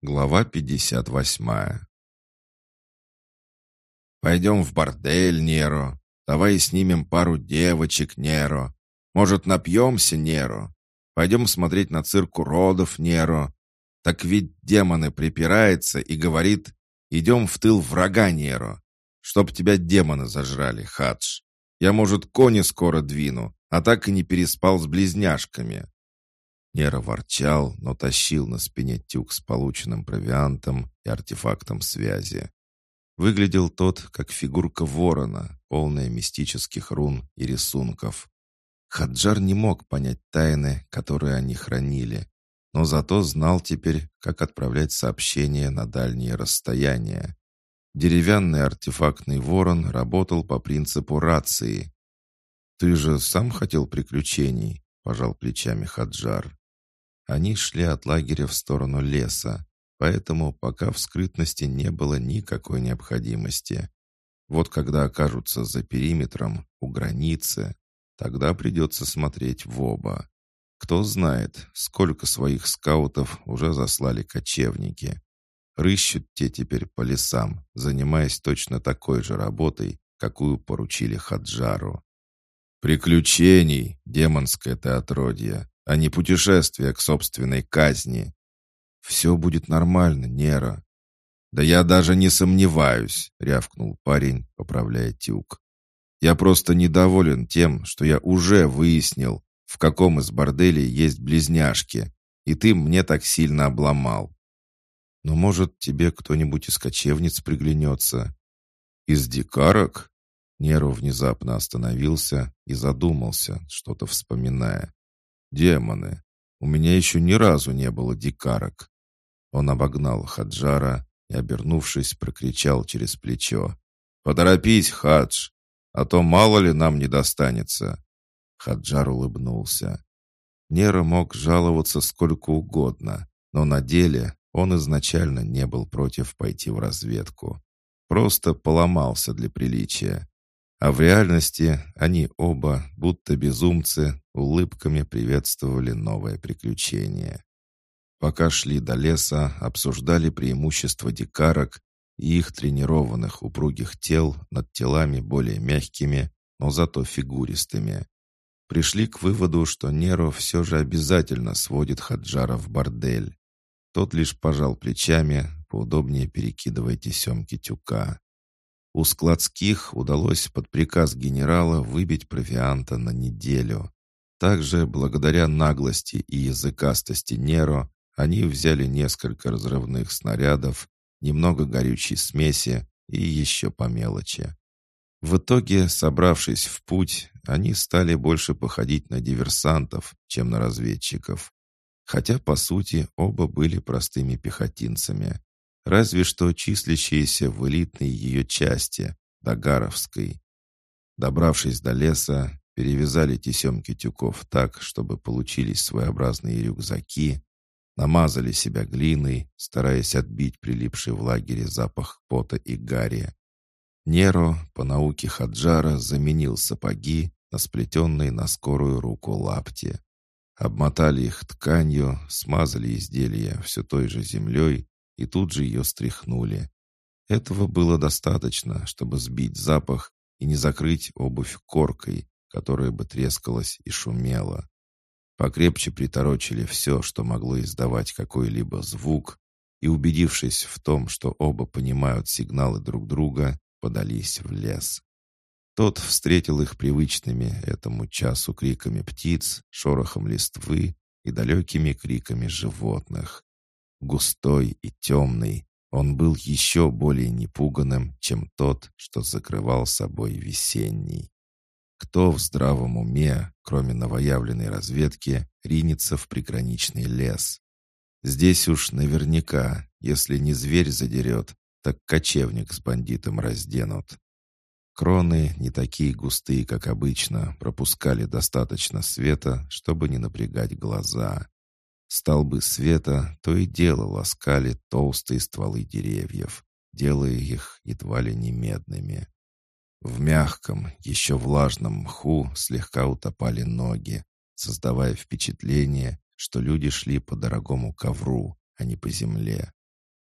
Глава 58 «Пойдем в бордель, Неро. Давай снимем пару девочек, Неро. Может, напьемся, Неро? Пойдем смотреть на цирк уродов, Неро. Так ведь демоны припирается и говорит, идем в тыл врага, Неро. Чтоб тебя демоны зажрали, Хадж. Я, может, кони скоро двину, а так и не переспал с близняшками». Нера ворчал, но тащил на спине тюк с полученным провиантом и артефактом связи. Выглядел тот, как фигурка ворона, полная мистических рун и рисунков. Хаджар не мог понять тайны, которые они хранили, но зато знал теперь, как отправлять сообщения на дальние расстояния. Деревянный артефактный ворон работал по принципу рации. «Ты же сам хотел приключений?» — пожал плечами Хаджар. Они шли от лагеря в сторону леса, поэтому пока в скрытности не было никакой необходимости. Вот когда окажутся за периметром, у границы, тогда придется смотреть в оба. Кто знает, сколько своих скаутов уже заслали кочевники. Рыщут те теперь по лесам, занимаясь точно такой же работой, какую поручили Хаджару. «Приключений, демонское ты отродье!» А не путешествие к собственной казни. Все будет нормально, Нера. Да я даже не сомневаюсь, рявкнул парень, поправляя тюк. Я просто недоволен тем, что я уже выяснил, в каком из борделей есть близняшки, и ты мне так сильно обломал. Но, может, тебе кто-нибудь из кочевниц приглянется? Из дикарок? Неру внезапно остановился и задумался, что-то вспоминая. Демоны. У меня еще ни разу не было дикарок. Он обогнал Хаджара и, обернувшись, прокричал через плечо. «Поторопись, Хадж, а то мало ли нам не достанется». Хаджар улыбнулся. Нера мог жаловаться сколько угодно, но на деле он изначально не был против пойти в разведку. Просто поломался для приличия. А в реальности они оба, будто безумцы, улыбками приветствовали новое приключение. Пока шли до леса, обсуждали преимущества дикарок и их тренированных упругих тел над телами более мягкими, но зато фигуристыми. Пришли к выводу, что Неро все же обязательно сводит Хаджара в бордель. Тот лишь пожал плечами, поудобнее перекидывая тесемки тюка. У складских удалось под приказ генерала выбить провианта на неделю. Также, благодаря наглости и языкастости Неро, они взяли несколько разрывных снарядов, немного горючей смеси и еще по мелочи. В итоге, собравшись в путь, они стали больше походить на диверсантов, чем на разведчиков. Хотя, по сути, оба были простыми пехотинцами разве что числящиеся в элитной ее части, Дагаровской. Добравшись до леса, перевязали тесемки тюков так, чтобы получились своеобразные рюкзаки, намазали себя глиной, стараясь отбить прилипший в лагере запах пота и гари. Неро, по науке Хаджара, заменил сапоги на сплетенные на скорую руку лапти. Обмотали их тканью, смазали изделия все той же землей и тут же ее стряхнули. Этого было достаточно, чтобы сбить запах и не закрыть обувь коркой, которая бы трескалась и шумела. Покрепче приторочили все, что могло издавать какой-либо звук, и, убедившись в том, что оба понимают сигналы друг друга, подались в лес. Тот встретил их привычными этому часу криками птиц, шорохом листвы и далекими криками животных. Густой и темный, он был еще более непуганным, чем тот, что закрывал собой весенний. Кто в здравом уме, кроме новоявленной разведки, ринется в приграничный лес? Здесь уж наверняка, если не зверь задерет, так кочевник с бандитом разденут. Кроны, не такие густые, как обычно, пропускали достаточно света, чтобы не напрягать глаза. Столбы света то и дело ласкали толстые стволы деревьев, делая их едва ли не медными. В мягком, еще влажном мху слегка утопали ноги, создавая впечатление, что люди шли по дорогому ковру, а не по земле.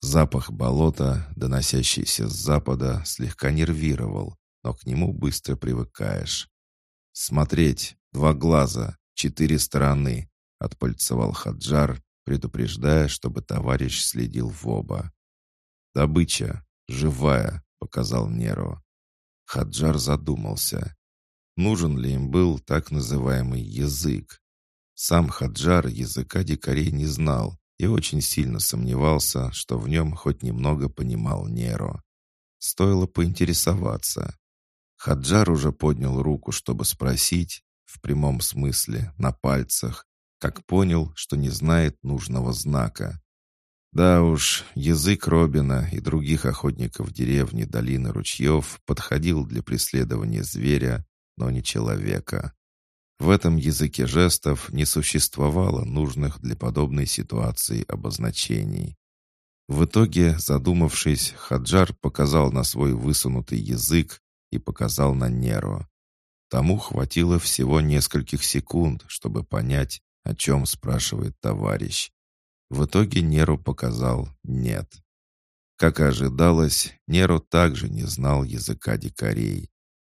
Запах болота, доносящийся с запада, слегка нервировал, но к нему быстро привыкаешь. «Смотреть! Два глаза! Четыре стороны!» — отпальцевал Хаджар, предупреждая, чтобы товарищ следил в оба. «Добыча! Живая!» — показал Неро. Хаджар задумался. Нужен ли им был так называемый язык? Сам Хаджар языка дикарей не знал и очень сильно сомневался, что в нем хоть немного понимал Неро. Стоило поинтересоваться. Хаджар уже поднял руку, чтобы спросить, в прямом смысле, на пальцах, как понял, что не знает нужного знака. Да уж, язык Робина и других охотников деревни Долины Ручьев подходил для преследования зверя, но не человека. В этом языке жестов не существовало нужных для подобной ситуации обозначений. В итоге, задумавшись, Хаджар показал на свой высунутый язык и показал на Неро. Тому хватило всего нескольких секунд, чтобы понять, о чем спрашивает товарищ. В итоге Неру показал «нет». Как и ожидалось, Неру также не знал языка дикарей.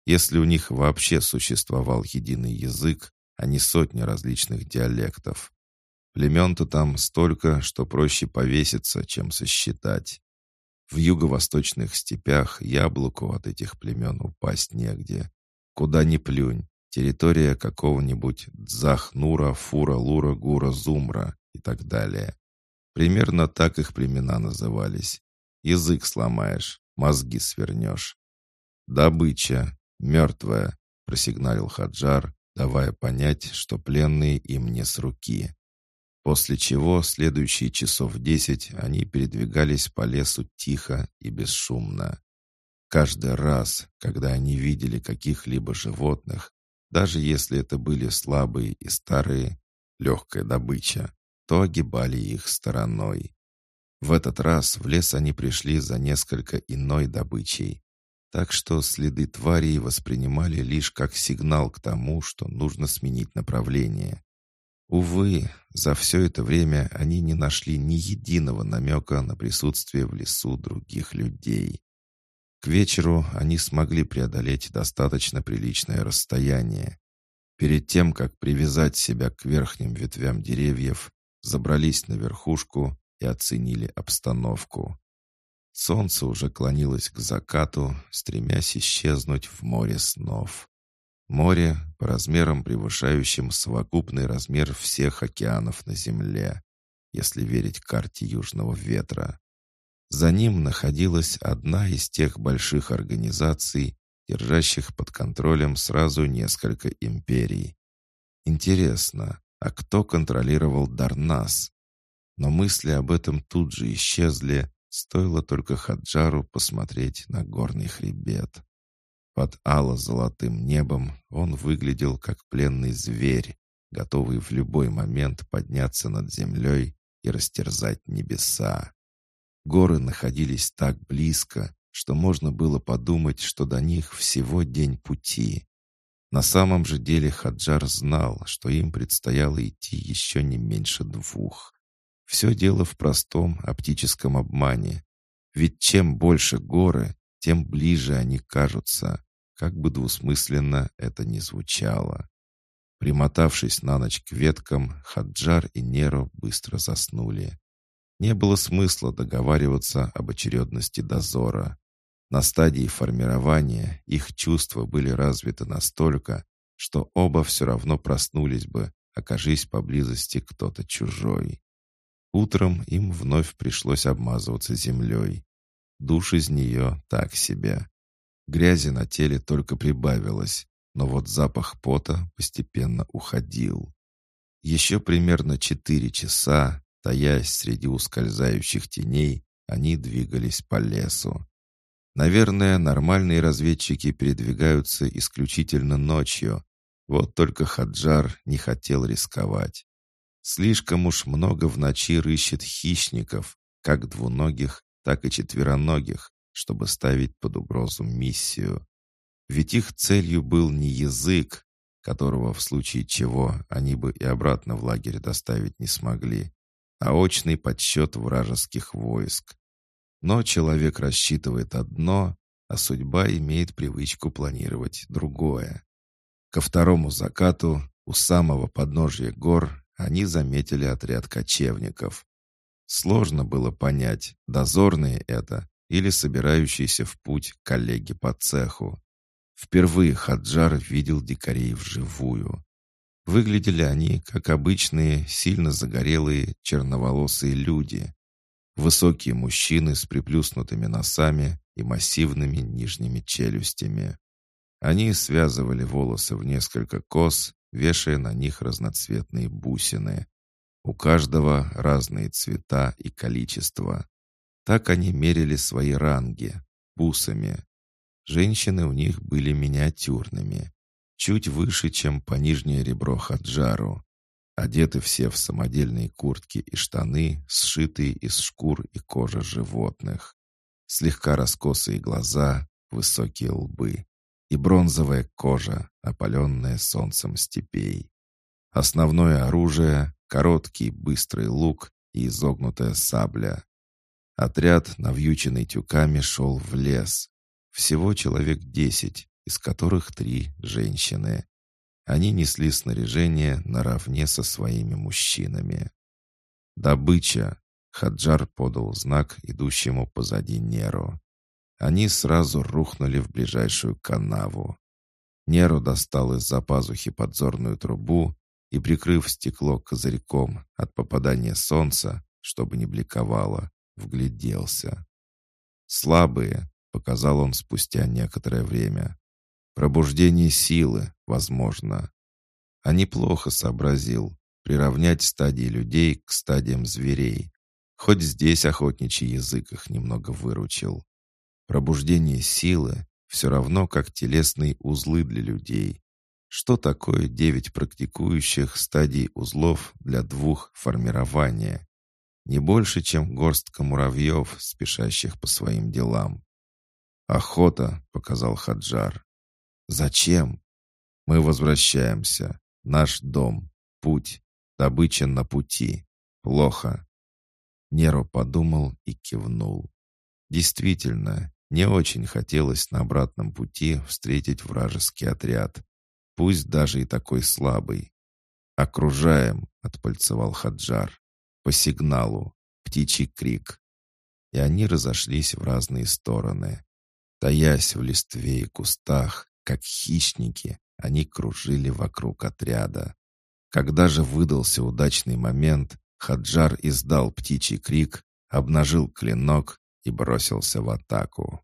Если у них вообще существовал единый язык, а не сотни различных диалектов. Племен-то там столько, что проще повеситься, чем сосчитать. В юго-восточных степях яблоку от этих племен упасть негде. Куда ни плюнь, территория какого-нибудь Дзахнура, Фура, Лура, Гура, Зумра и так далее. Примерно так их племена назывались. Язык сломаешь, мозги свернешь. «Добыча, мертвая», — просигналил Хаджар, давая понять, что пленные им не с руки. После чего следующие часов десять они передвигались по лесу тихо и бесшумно. Каждый раз, когда они видели каких-либо животных, даже если это были слабые и старые, легкая добыча, то огибали их стороной. В этот раз в лес они пришли за несколько иной добычей, так что следы тварей воспринимали лишь как сигнал к тому, что нужно сменить направление. Увы, за все это время они не нашли ни единого намека на присутствие в лесу других людей. К вечеру они смогли преодолеть достаточно приличное расстояние. Перед тем, как привязать себя к верхним ветвям деревьев, забрались на верхушку и оценили обстановку. Солнце уже клонилось к закату, стремясь исчезнуть в море снов. Море, по размерам превышающим совокупный размер всех океанов на Земле, если верить карте Южного ветра. За ним находилась одна из тех больших организаций, держащих под контролем сразу несколько империй. Интересно, а кто контролировал Дарнас? Но мысли об этом тут же исчезли, стоило только Хаджару посмотреть на горный хребет. Под ало-золотым небом он выглядел как пленный зверь, готовый в любой момент подняться над землей и растерзать небеса. Горы находились так близко, что можно было подумать, что до них всего день пути. На самом же деле Хаджар знал, что им предстояло идти еще не меньше двух. Все дело в простом оптическом обмане. Ведь чем больше горы, тем ближе они кажутся, как бы двусмысленно это ни звучало. Примотавшись на ночь к веткам, Хаджар и Неро быстро заснули. Не было смысла договариваться об очередности дозора. На стадии формирования их чувства были развиты настолько, что оба все равно проснулись бы, окажись поблизости кто-то чужой. Утром им вновь пришлось обмазываться землей. Душ из нее так себе. Грязи на теле только прибавилось, но вот запах пота постепенно уходил. Еще примерно четыре часа, таясь среди ускользающих теней, они двигались по лесу. Наверное, нормальные разведчики передвигаются исключительно ночью. Вот только Хаджар не хотел рисковать. Слишком уж много в ночи рыщет хищников, как двуногих, так и четвероногих, чтобы ставить под угрозу миссию. Ведь их целью был не язык, которого в случае чего они бы и обратно в лагерь доставить не смогли, а очный подсчет вражеских войск. Но человек рассчитывает одно, а судьба имеет привычку планировать другое. Ко второму закату у самого подножья гор они заметили отряд кочевников. Сложно было понять, дозорные это или собирающиеся в путь коллеги по цеху. Впервые Хаджар видел дикарей вживую. Выглядели они, как обычные, сильно загорелые, черноволосые люди. Высокие мужчины с приплюснутыми носами и массивными нижними челюстями. Они связывали волосы в несколько кос, вешая на них разноцветные бусины. У каждого разные цвета и количество. Так они мерили свои ранги, бусами. Женщины у них были миниатюрными, чуть выше, чем по нижнее ребро хаджару. Одеты все в самодельные куртки и штаны, сшитые из шкур и кожи животных. Слегка раскосые глаза, высокие лбы и бронзовая кожа, опаленная солнцем степей. Основное оружие — короткий быстрый лук и изогнутая сабля. Отряд, навьюченный тюками, шел в лес. Всего человек десять, из которых три женщины. Они несли снаряжение наравне со своими мужчинами. «Добыча!» — Хаджар подал знак идущему позади Неру. Они сразу рухнули в ближайшую канаву. Неру достал из-за пазухи подзорную трубу и, прикрыв стекло козырьком от попадания солнца, чтобы не бликовало, вгляделся. «Слабые», — показал он спустя некоторое время. «Пробуждение силы, возможно». А неплохо сообразил приравнять стадии людей к стадиям зверей. Хоть здесь охотничий язык их немного выручил. Пробуждение силы все равно как телесные узлы для людей. Что такое девять практикующих стадий узлов для двух формирования? Не больше, чем горстка муравьев, спешащих по своим делам. «Охота», — показал Хаджар. «Зачем?» «Мы возвращаемся. Наш дом. Путь. Добыча на пути. Плохо». Неро подумал и кивнул. Действительно, не очень хотелось на обратном пути встретить вражеский отряд. Пусть даже и такой слабый. «Окружаем», — отпальцевал Хаджар. По сигналу. Птичий крик. И они разошлись в разные стороны. Таясь в листве и кустах, как хищники, они кружили вокруг отряда. Когда же выдался удачный момент, Хаджар издал птичий крик, обнажил клинок и бросился в атаку.